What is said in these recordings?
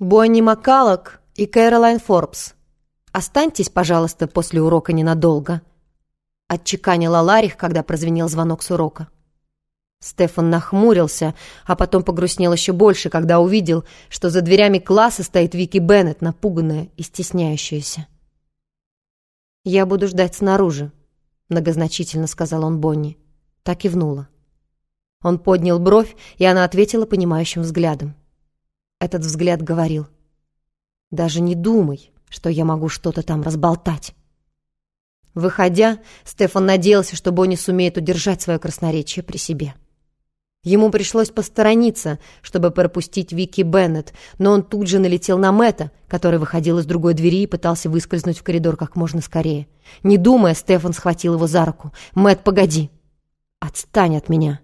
Бонни Маккалок и Кэролайн Форбс, останьтесь, пожалуйста, после урока ненадолго», — отчеканила Ларих, когда прозвенел звонок с урока. Стефан нахмурился, а потом погрустнел еще больше, когда увидел, что за дверями класса стоит Вики Беннет, напуганная и стесняющаяся. «Я буду ждать снаружи», — многозначительно сказал он Бонни. Так кивнула. Он поднял бровь, и она ответила понимающим взглядом. Этот взгляд говорил. «Даже не думай, что я могу что-то там разболтать». Выходя, Стефан надеялся, что Бонни сумеет удержать свое красноречие при себе. Ему пришлось посторониться, чтобы пропустить Вики Беннет, но он тут же налетел на Мэтта, который выходил из другой двери и пытался выскользнуть в коридор как можно скорее. Не думая, Стефан схватил его за руку. «Мэтт, погоди!» «Отстань от меня!»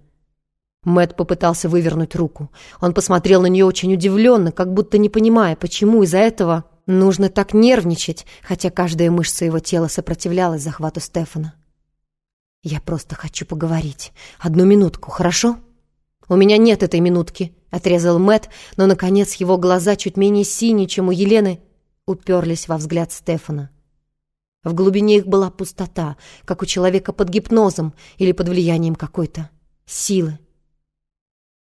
Мэтт попытался вывернуть руку. Он посмотрел на нее очень удивленно, как будто не понимая, почему из-за этого нужно так нервничать, хотя каждая мышца его тела сопротивлялась захвату Стефана. «Я просто хочу поговорить. Одну минутку, хорошо?» «У меня нет этой минутки», — отрезал Мэт, но, наконец, его глаза, чуть менее синие, чем у Елены, уперлись во взгляд Стефана. В глубине их была пустота, как у человека под гипнозом или под влиянием какой-то силы.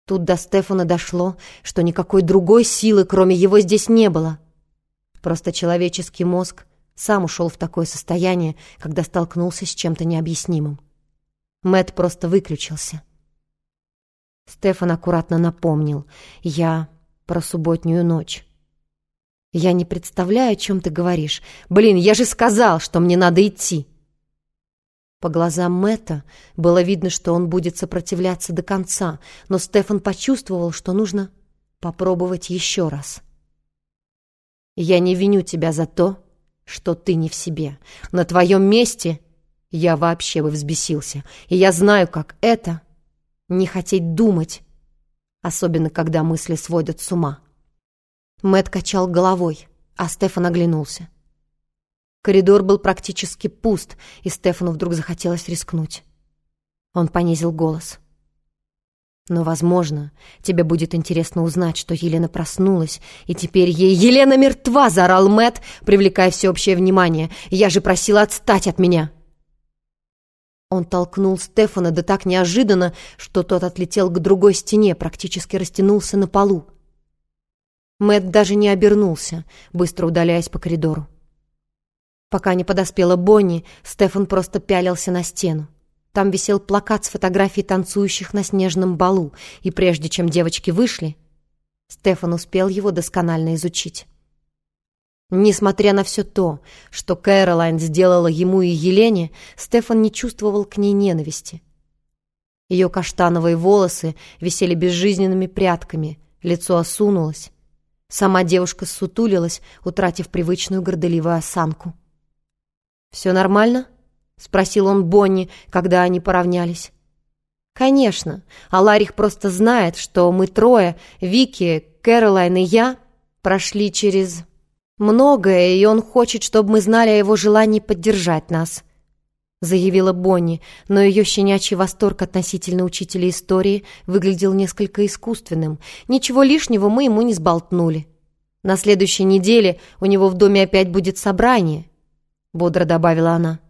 Тут до Стефана дошло, что никакой другой силы, кроме его, здесь не было. Просто человеческий мозг сам ушел в такое состояние, когда столкнулся с чем-то необъяснимым. Мэт просто выключился. Стефан аккуратно напомнил. «Я про субботнюю ночь». «Я не представляю, о чем ты говоришь. Блин, я же сказал, что мне надо идти!» По глазам Мэтта было видно, что он будет сопротивляться до конца, но Стефан почувствовал, что нужно попробовать еще раз. «Я не виню тебя за то, что ты не в себе. На твоем месте я вообще бы взбесился, и я знаю, как это не хотеть думать, особенно когда мысли сводят с ума. Мэт качал головой, а Стефан оглянулся. Коридор был практически пуст, и Стефану вдруг захотелось рискнуть. Он понизил голос. «Но, возможно, тебе будет интересно узнать, что Елена проснулась, и теперь ей Елена мертва!» — заорал Мэт, привлекая всеобщее внимание. «Я же просила отстать от меня!» Он толкнул Стефана да так неожиданно, что тот отлетел к другой стене, практически растянулся на полу. Мэт даже не обернулся, быстро удаляясь по коридору. Пока не подоспела Бонни, Стефан просто пялился на стену. Там висел плакат с фотографией танцующих на снежном балу, и прежде чем девочки вышли, Стефан успел его досконально изучить. Несмотря на все то, что Кэролайн сделала ему и Елене, Стефан не чувствовал к ней ненависти. Ее каштановые волосы висели безжизненными прядками, лицо осунулось. Сама девушка сутулилась, утратив привычную горделивую осанку. «Все нормально?» — спросил он Бонни, когда они поравнялись. «Конечно, а Ларих просто знает, что мы трое, Вики, Кэролайн и я, прошли через...» многое, и он хочет, чтобы мы знали о его желании поддержать нас», — заявила Бонни, но ее щенячий восторг относительно учителя истории выглядел несколько искусственным. Ничего лишнего мы ему не сболтнули. «На следующей неделе у него в доме опять будет собрание», — бодро добавила она.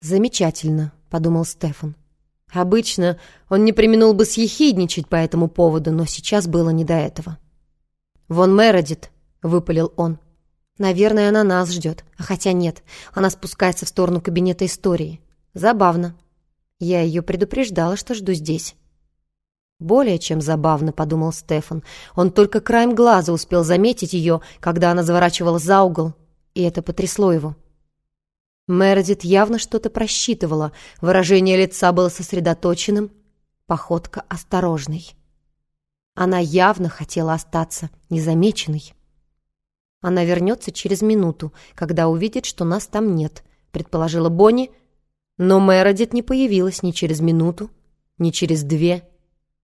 «Замечательно», — подумал Стефан. Обычно он не применул бы съехидничать по этому поводу, но сейчас было не до этого. «Вон Мередит», — выпалил он. «Наверное, она нас ждет. А хотя нет, она спускается в сторону кабинета истории. Забавно. Я ее предупреждала, что жду здесь». «Более чем забавно», — подумал Стефан. Он только краем глаза успел заметить ее, когда она заворачивала за угол, и это потрясло его. Мередит явно что-то просчитывала, выражение лица было сосредоточенным, походка осторожной. Она явно хотела остаться незамеченной. Она вернется через минуту, когда увидит, что нас там нет», — предположила Бонни. Но Мередит не появилась ни через минуту, ни через две,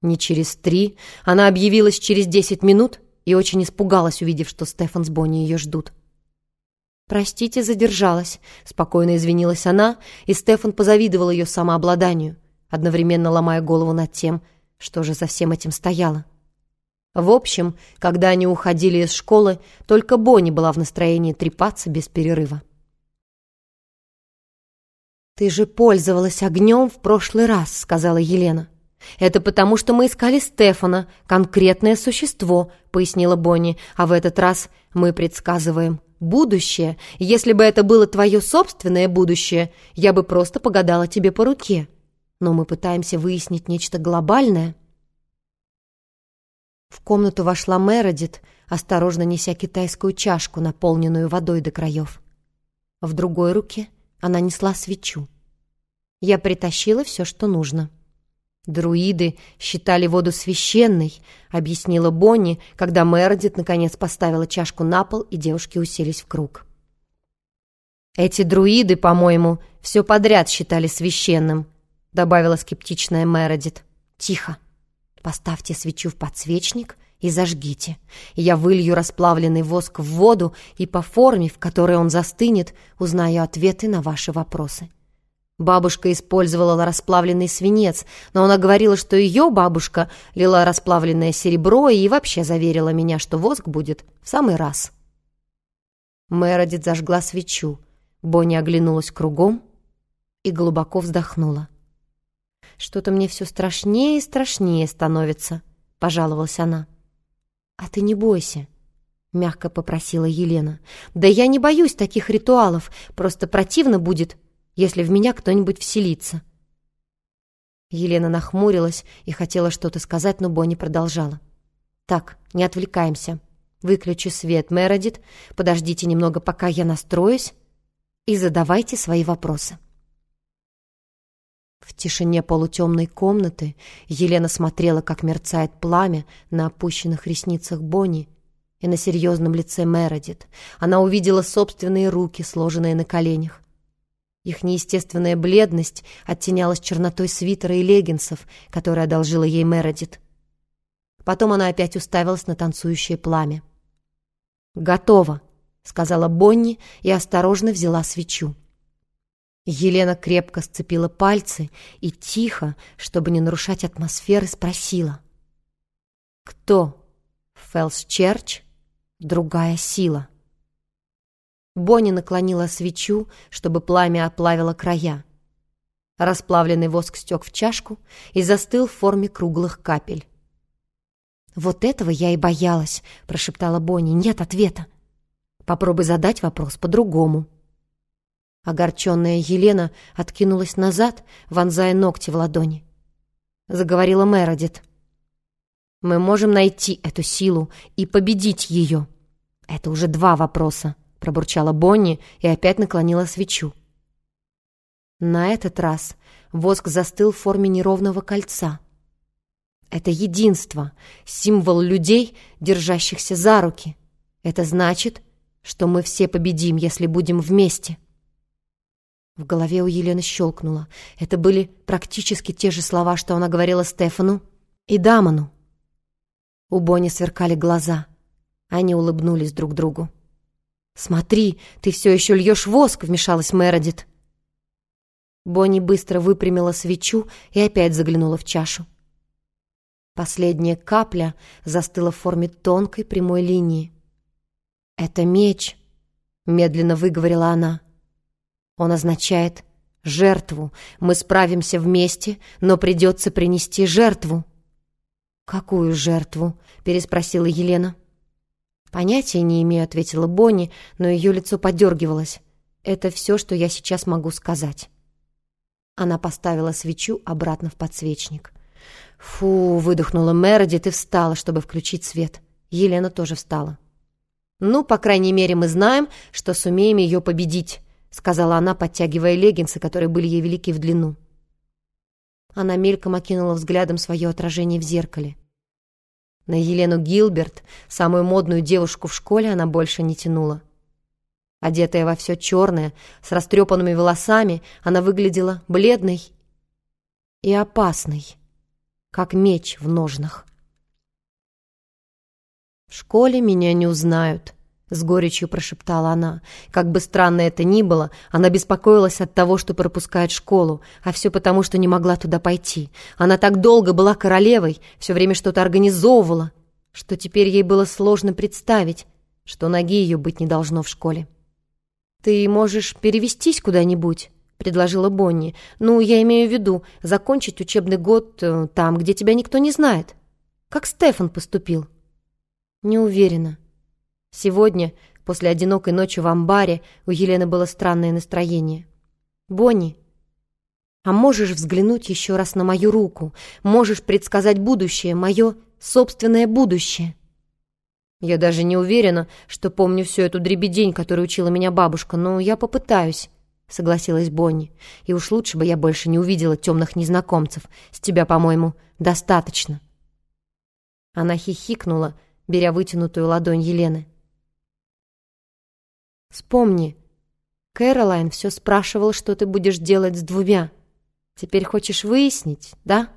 ни через три. Она объявилась через десять минут и очень испугалась, увидев, что Стефан с Бонни ее ждут. «Простите, задержалась», — спокойно извинилась она, и Стефан позавидовал ее самообладанию, одновременно ломая голову над тем, что же за всем этим стояло. В общем, когда они уходили из школы, только Бонни была в настроении трепаться без перерыва. «Ты же пользовалась огнем в прошлый раз», — сказала Елена. «Это потому, что мы искали Стефана, конкретное существо», — пояснила Бонни. «А в этот раз мы предсказываем будущее. Если бы это было твое собственное будущее, я бы просто погадала тебе по руке. Но мы пытаемся выяснить нечто глобальное». В комнату вошла Мередит, осторожно неся китайскую чашку, наполненную водой до краев. В другой руке она несла свечу. Я притащила все, что нужно. «Друиды считали воду священной», — объяснила Бонни, когда Мередит наконец поставила чашку на пол, и девушки уселись в круг. «Эти друиды, по-моему, все подряд считали священным», — добавила скептичная Мередит. «Тихо. Поставьте свечу в подсвечник и зажгите. Я вылью расплавленный воск в воду, и по форме, в которой он застынет, узнаю ответы на ваши вопросы». Бабушка использовала расплавленный свинец, но она говорила, что ее бабушка лила расплавленное серебро и вообще заверила меня, что воск будет в самый раз. Мередит зажгла свечу. Бонни оглянулась кругом и глубоко вздохнула. «Что-то мне все страшнее и страшнее становится», — пожаловалась она. «А ты не бойся», — мягко попросила Елена. «Да я не боюсь таких ритуалов, просто противно будет, если в меня кто-нибудь вселится». Елена нахмурилась и хотела что-то сказать, но Бонни продолжала. «Так, не отвлекаемся. Выключи свет, Мередит. Подождите немного, пока я настроюсь, и задавайте свои вопросы». В тишине полутемной комнаты Елена смотрела, как мерцает пламя на опущенных ресницах Бонни и на серьезном лице Мередит. Она увидела собственные руки, сложенные на коленях. Их неестественная бледность оттенялась чернотой свитера и леггинсов, которые одолжила ей Мередит. Потом она опять уставилась на танцующее пламя. «Готово», — сказала Бонни и осторожно взяла свечу. Елена крепко сцепила пальцы и тихо, чтобы не нарушать атмосферы, спросила. «Кто? Фэлс Черч? Другая сила?» Бонни наклонила свечу, чтобы пламя оплавило края. Расплавленный воск стек в чашку и застыл в форме круглых капель. «Вот этого я и боялась», — прошептала Бонни. «Нет ответа. Попробуй задать вопрос по-другому». Огорченная Елена откинулась назад, вонзая ногти в ладони. Заговорила Мередит. «Мы можем найти эту силу и победить ее. Это уже два вопроса пробурчала Бонни и опять наклонила свечу. На этот раз воск застыл в форме неровного кольца. Это единство, символ людей, держащихся за руки. Это значит, что мы все победим, если будем вместе. В голове у Елены щелкнуло. Это были практически те же слова, что она говорила Стефану и Дамону. У Бонни сверкали глаза. Они улыбнулись друг другу. «Смотри, ты все еще льешь воск», — вмешалась Мередит. Бонни быстро выпрямила свечу и опять заглянула в чашу. Последняя капля застыла в форме тонкой прямой линии. «Это меч», — медленно выговорила она. «Он означает жертву. Мы справимся вместе, но придется принести жертву». «Какую жертву?» — переспросила Елена. «Понятия не имею», — ответила Бонни, но ее лицо подергивалось. «Это все, что я сейчас могу сказать». Она поставила свечу обратно в подсвечник. «Фу!» — выдохнула Мередит и встала, чтобы включить свет. Елена тоже встала. «Ну, по крайней мере, мы знаем, что сумеем ее победить», — сказала она, подтягивая леггинсы, которые были ей велики в длину. Она мельком окинула взглядом свое отражение в зеркале. На Елену Гилберт, самую модную девушку в школе, она больше не тянула. Одетая во все черное, с растрепанными волосами, она выглядела бледной и опасной, как меч в ножнах. «В школе меня не узнают», — с горечью прошептала она. Как бы странно это ни было, она беспокоилась от того, что пропускает школу, а все потому, что не могла туда пойти. Она так долго была королевой, все время что-то организовывала, что теперь ей было сложно представить, что ноги ее быть не должно в школе. «Ты можешь перевестись куда-нибудь?» — предложила Бонни. «Ну, я имею в виду, закончить учебный год э, там, где тебя никто не знает. Как Стефан поступил?» «Не уверена. Сегодня, после одинокой ночи в амбаре, у Елены было странное настроение. Бонни, а можешь взглянуть еще раз на мою руку? Можешь предсказать будущее, мое собственное будущее?» Я даже не уверена, что помню всю эту дребедень, которую учила меня бабушка, но я попытаюсь, — согласилась Бонни. И уж лучше бы я больше не увидела темных незнакомцев. С тебя, по-моему, достаточно. Она хихикнула, беря вытянутую ладонь Елены. «Вспомни, Кэролайн все спрашивала, что ты будешь делать с двумя. Теперь хочешь выяснить, да?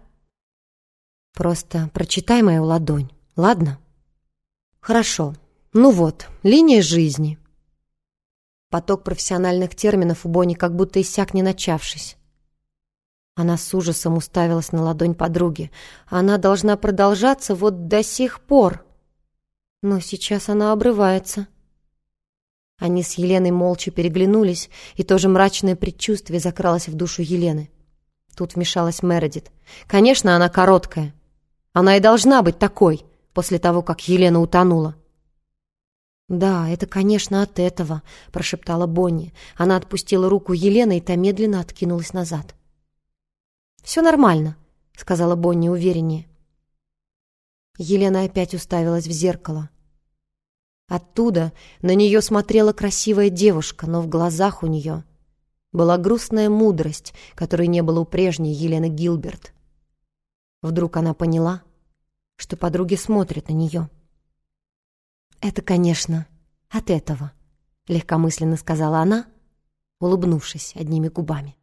Просто прочитай мою ладонь, ладно?» Хорошо. Ну вот, линия жизни. Поток профессиональных терминов у Бонни как будто иссяк, не начавшись. Она с ужасом уставилась на ладонь подруги. Она должна продолжаться вот до сих пор. Но сейчас она обрывается. Они с Еленой молча переглянулись, и тоже мрачное предчувствие закралось в душу Елены. Тут вмешалась Мередит. «Конечно, она короткая. Она и должна быть такой после того, как Елена утонула. «Да, это, конечно, от этого», — прошептала Бонни. Она отпустила руку Елены, и та медленно откинулась назад. «Все нормально», — сказала Бонни увереннее. Елена опять уставилась в зеркало. Оттуда на нее смотрела красивая девушка, но в глазах у нее была грустная мудрость, которой не было у прежней Елены Гилберт. Вдруг она поняла — что подруги смотрят на нее. «Это, конечно, от этого», — легкомысленно сказала она, улыбнувшись одними губами.